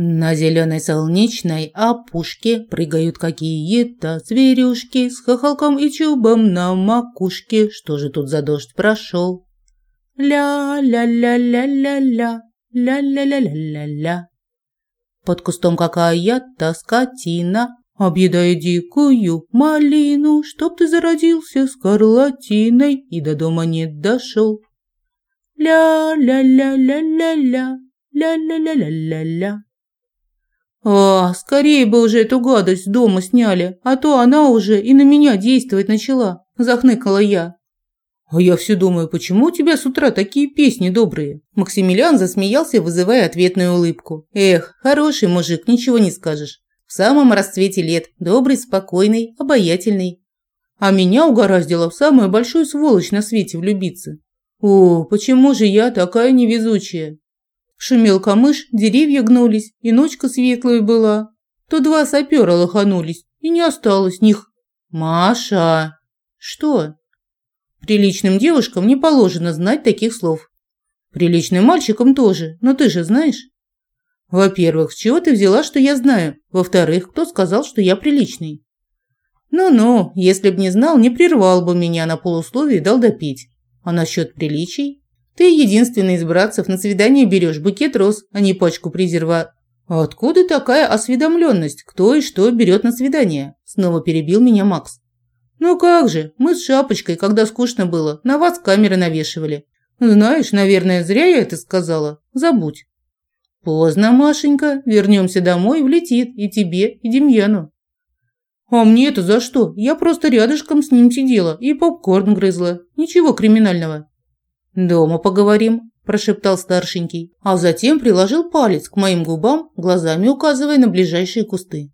На зеленой солнечной опушке прыгают какие-то зверюшки с хохолком и чубом на макушке. Что же тут за дождь прошел? Ля-ля-ля-ля-ля-ля, ля-ля-ля-ля-ля-ля. Под кустом какая-то скотина объедая дикую малину, чтоб ты зародился скарлатиной и до дома не дошел. Ля-ля-ля-ля-ля-ля, ля-ля-ля-ля-ля-ля. А, скорее бы уже эту гадость дома сняли, а то она уже и на меня действовать начала, захныкала я. А я все думаю, почему у тебя с утра такие песни добрые? Максимилиан засмеялся, вызывая ответную улыбку. Эх, хороший мужик, ничего не скажешь. В самом расцвете лет, добрый, спокойный, обаятельный. А меня угораздило в самую большую сволочь на свете влюбиться. О, почему же я такая невезучая? Шумел камыш, деревья гнулись, и ночка светлая была. То два сапера лоханулись, и не осталось них. Маша! Что? Приличным девушкам не положено знать таких слов. Приличным мальчикам тоже, но ты же знаешь. Во-первых, с чего ты взяла, что я знаю? Во-вторых, кто сказал, что я приличный? Ну-ну, если б не знал, не прервал бы меня на полусловие и дал допить. А насчет приличий? Ты единственный из братцев на свидание берешь букет роз, а не пачку презерва. А откуда такая осведомленность, кто и что берет на свидание? Снова перебил меня Макс. Ну как же, мы с Шапочкой, когда скучно было, на вас камеры навешивали. Знаешь, наверное, зря я это сказала. Забудь. Поздно, Машенька, вернемся домой, влетит и тебе, и Демьяну. А мне это за что? Я просто рядышком с ним сидела и попкорн грызла. Ничего криминального. «Дома поговорим», – прошептал старшенький, а затем приложил палец к моим губам, глазами указывая на ближайшие кусты.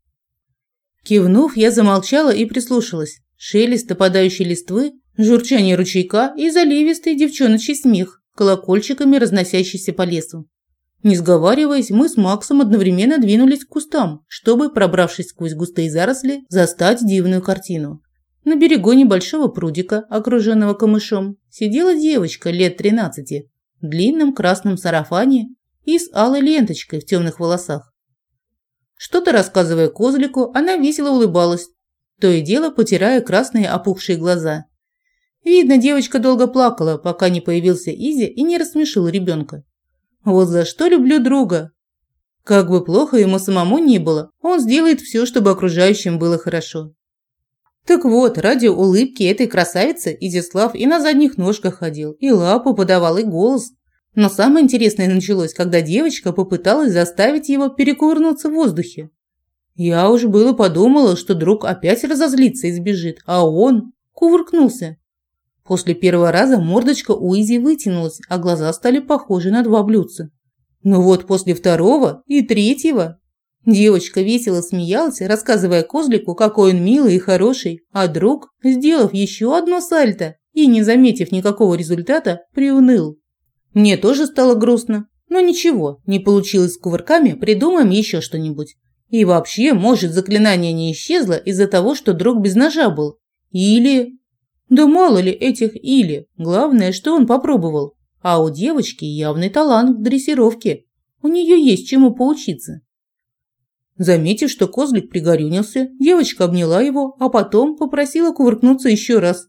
Кивнув, я замолчала и прислушалась. Шелест опадающей листвы, журчание ручейка и заливистый девчоночий смех, колокольчиками разносящийся по лесу. Не сговариваясь, мы с Максом одновременно двинулись к кустам, чтобы, пробравшись сквозь густые заросли, застать дивную картину. На берегу небольшого прудика, окруженного камышом, сидела девочка лет тринадцати в длинном красном сарафане и с алой ленточкой в темных волосах. Что-то рассказывая козлику, она весело улыбалась, то и дело потирая красные опухшие глаза. Видно, девочка долго плакала, пока не появился Изи и не рассмешил ребенка. Вот за что люблю друга. Как бы плохо ему самому ни было, он сделает все, чтобы окружающим было хорошо. Так вот, ради улыбки этой красавицы Изяслав и на задних ножках ходил, и лапу подавал, и голос. Но самое интересное началось, когда девочка попыталась заставить его перекувырнуться в воздухе. Я уж было подумала, что друг опять разозлится и сбежит, а он кувыркнулся. После первого раза мордочка у Изи вытянулась, а глаза стали похожи на два блюдца. Но вот после второго и третьего Девочка весело смеялась, рассказывая козлику, какой он милый и хороший, а друг, сделав еще одно сальто и не заметив никакого результата, приуныл. Мне тоже стало грустно, но ничего, не получилось с кувырками, придумаем еще что-нибудь. И вообще, может, заклинание не исчезло из-за того, что друг без ножа был. Или... Да мало ли этих «или». Главное, что он попробовал. А у девочки явный талант в дрессировке. У нее есть чему поучиться. Заметив, что козлик пригорюнился, девочка обняла его, а потом попросила кувыркнуться еще раз.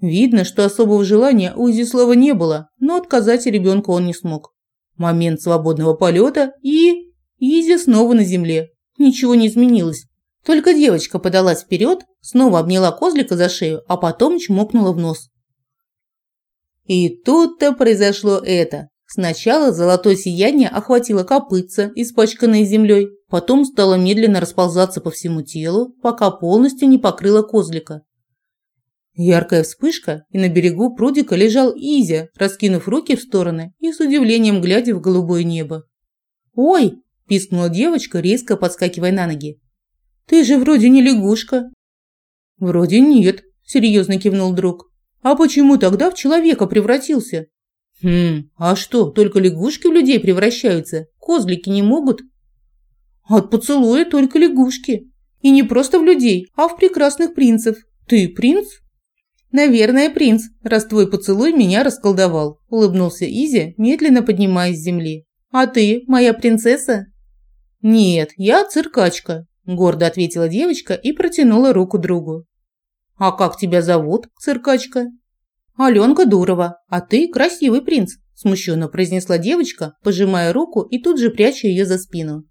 Видно, что особого желания у Изислава не было, но отказать ребенку он не смог. Момент свободного полета и... Изи снова на земле. Ничего не изменилось. Только девочка подалась вперед, снова обняла козлика за шею, а потом чмокнула в нос. И тут-то произошло это. Сначала золотое сияние охватило копытца, испачканное землей, потом стало медленно расползаться по всему телу, пока полностью не покрыло козлика. Яркая вспышка, и на берегу прудика лежал Изя, раскинув руки в стороны и с удивлением глядя в голубое небо. «Ой!» – пискнула девочка, резко подскакивая на ноги. «Ты же вроде не лягушка». «Вроде нет», – серьезно кивнул друг. «А почему тогда в человека превратился?» Хм, а что, только лягушки в людей превращаются? Козлики не могут? От поцелуя только лягушки. И не просто в людей, а в прекрасных принцев. Ты принц? Наверное, принц, раз твой поцелуй меня расколдовал, улыбнулся Изи, медленно поднимаясь с земли. А ты, моя принцесса? Нет, я циркачка, гордо ответила девочка и протянула руку другу. А как тебя зовут, циркачка? Аленка Дурова, а ты красивый принц, смущенно произнесла девочка, пожимая руку и тут же пряча ее за спину.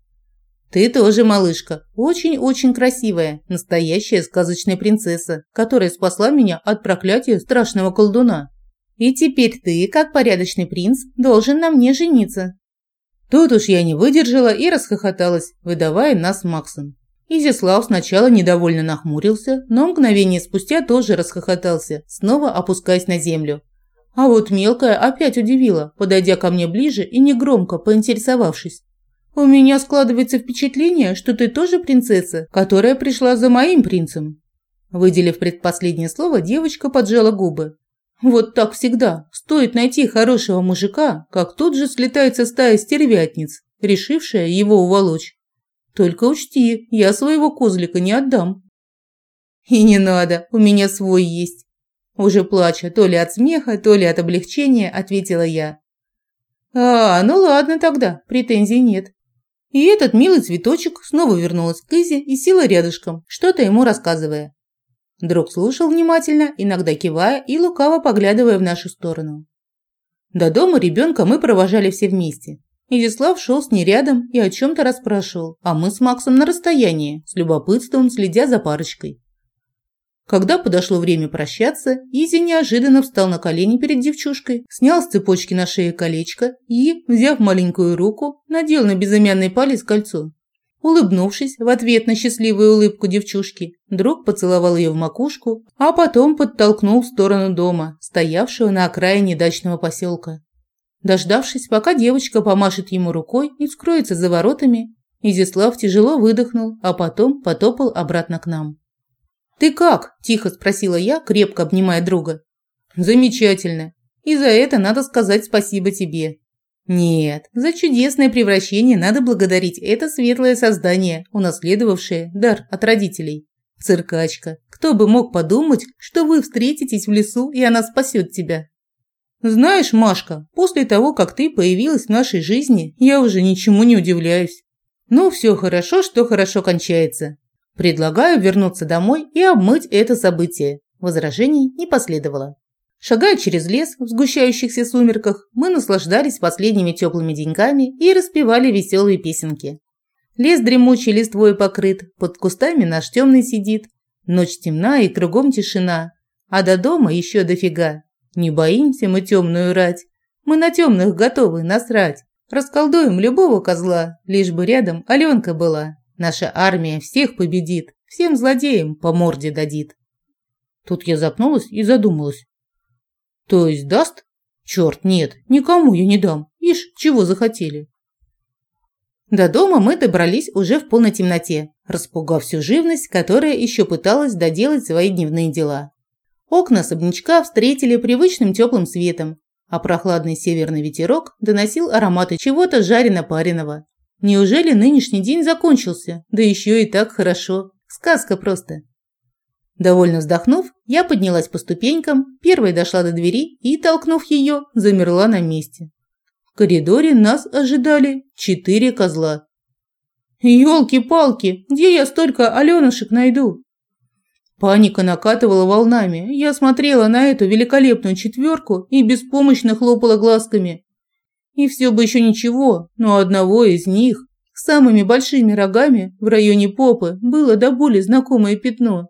Ты тоже, малышка, очень-очень красивая, настоящая сказочная принцесса, которая спасла меня от проклятия страшного колдуна. И теперь ты, как порядочный принц, должен на мне жениться. Тут уж я не выдержала и расхохоталась, выдавая нас Максом. Изяслав сначала недовольно нахмурился, но мгновение спустя тоже расхохотался, снова опускаясь на землю. А вот мелкая опять удивила, подойдя ко мне ближе и негромко поинтересовавшись. «У меня складывается впечатление, что ты тоже принцесса, которая пришла за моим принцем». Выделив предпоследнее слово, девочка поджала губы. Вот так всегда. Стоит найти хорошего мужика, как тут же слетается стая стервятниц, решившая его уволочь. Только учти, я своего козлика не отдам. И не надо, у меня свой есть. Уже плача то ли от смеха, то ли от облегчения, ответила я. А, ну ладно тогда, претензий нет. И этот милый цветочек снова вернулась к Изе и села рядышком, что-то ему рассказывая. Друг слушал внимательно, иногда кивая и лукаво поглядывая в нашу сторону. До дома ребенка мы провожали все вместе. Изяслав шел с ней рядом и о чем-то расспрашивал, а мы с Максом на расстоянии, с любопытством следя за парочкой. Когда подошло время прощаться, Изи неожиданно встал на колени перед девчушкой, снял с цепочки на шее колечко и, взяв маленькую руку, надел на безымянный палец кольцо. Улыбнувшись в ответ на счастливую улыбку девчушки, друг поцеловал ее в макушку, а потом подтолкнул в сторону дома, стоявшего на окраине дачного поселка. Дождавшись, пока девочка помашет ему рукой и скроется за воротами, Изяслав тяжело выдохнул, а потом потопал обратно к нам. «Ты как?» – тихо спросила я, крепко обнимая друга. «Замечательно. И за это надо сказать спасибо тебе. Нет, за чудесное превращение надо благодарить это светлое создание, унаследовавшее дар от родителей. Циркачка, кто бы мог подумать, что вы встретитесь в лесу, и она спасет тебя. Знаешь, Машка, после того, как ты появилась в нашей жизни, я уже ничему не удивляюсь. Ну, все хорошо, что хорошо кончается. Предлагаю вернуться домой и обмыть это событие. Возражений не последовало. Шагая через лес в сгущающихся сумерках, мы наслаждались последними теплыми деньками и распевали веселые песенки. Лес дремучий листвой покрыт, под кустами наш темный сидит. Ночь темна и кругом тишина, а до дома еще дофига. Не боимся мы темную рать, мы на темных готовы насрать. Расколдуем любого козла, лишь бы рядом Аленка была. Наша армия всех победит, всем злодеям по морде дадит. Тут я запнулась и задумалась. То есть даст? Черт, нет, никому я не дам. Ишь, чего захотели. До дома мы добрались уже в полной темноте, распугав всю живность, которая еще пыталась доделать свои дневные дела. Окна особнячка встретили привычным теплым светом, а прохладный северный ветерок доносил ароматы чего-то жарено-пареного. Неужели нынешний день закончился? Да еще и так хорошо. Сказка просто. Довольно вздохнув, я поднялась по ступенькам, первой дошла до двери и, толкнув ее, замерла на месте. В коридоре нас ожидали четыре козла. «Елки-палки, где я столько Аленушек найду?» Паника накатывала волнами. Я смотрела на эту великолепную четверку и беспомощно хлопала глазками. И все бы еще ничего, но одного из них с самыми большими рогами в районе попы было до боли знакомое пятно.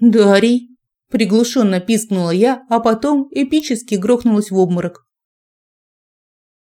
«Дарий!» – приглушенно пискнула я, а потом эпически грохнулась в обморок.